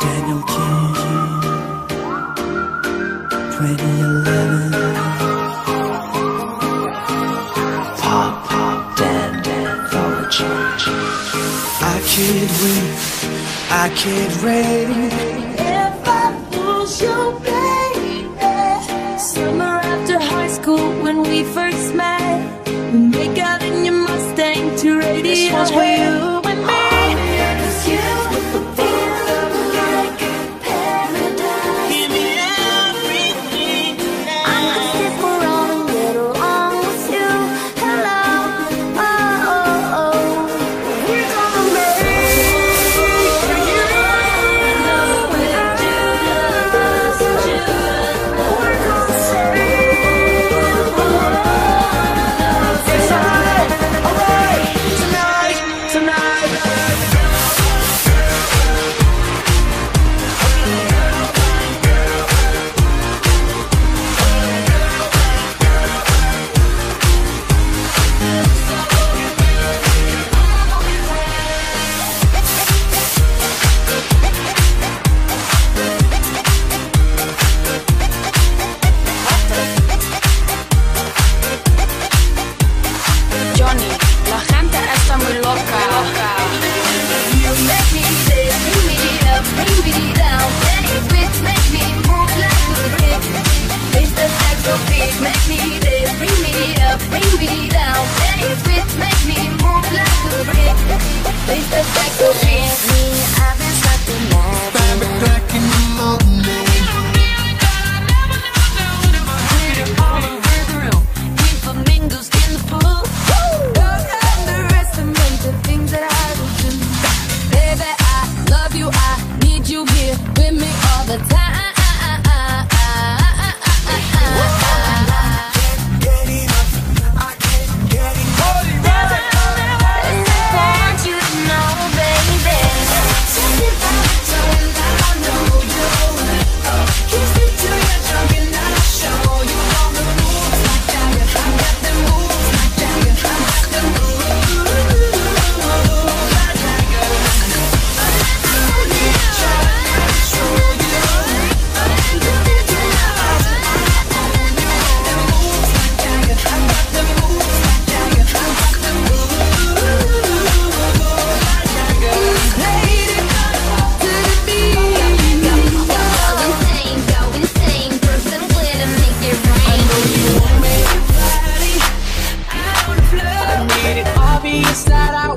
Daniel King, 2011. Pop, pop, Dan, Dan, for a change. I can't win, I can't reign. If I lose you, I've been stuck in the morning.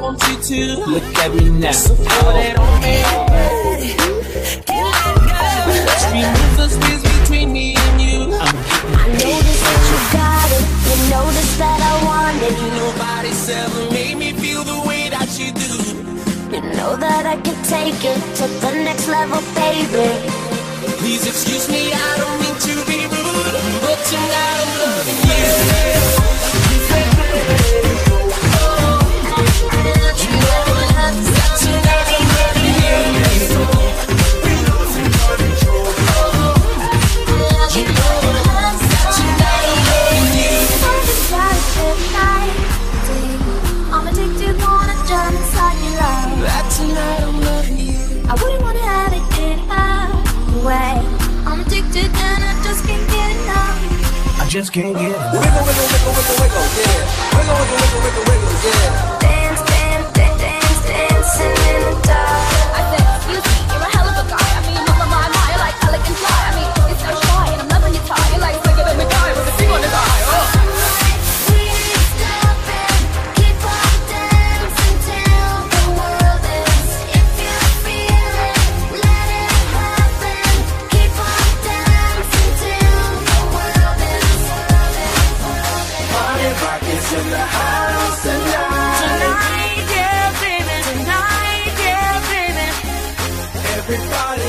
want you to. Look at me now. So throw that on me. The space between me and you. I noticed that you got it. You noticed that I wanted ever made me feel the way that you do. You know that I can take it to the next level, baby. Please excuse me, I don't. just can't get enough.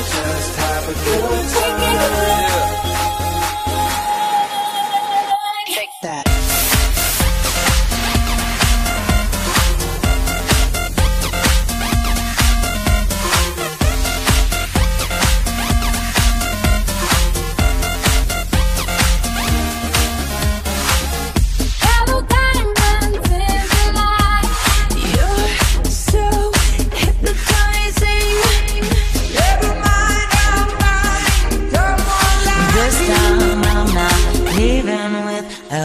just have a good time.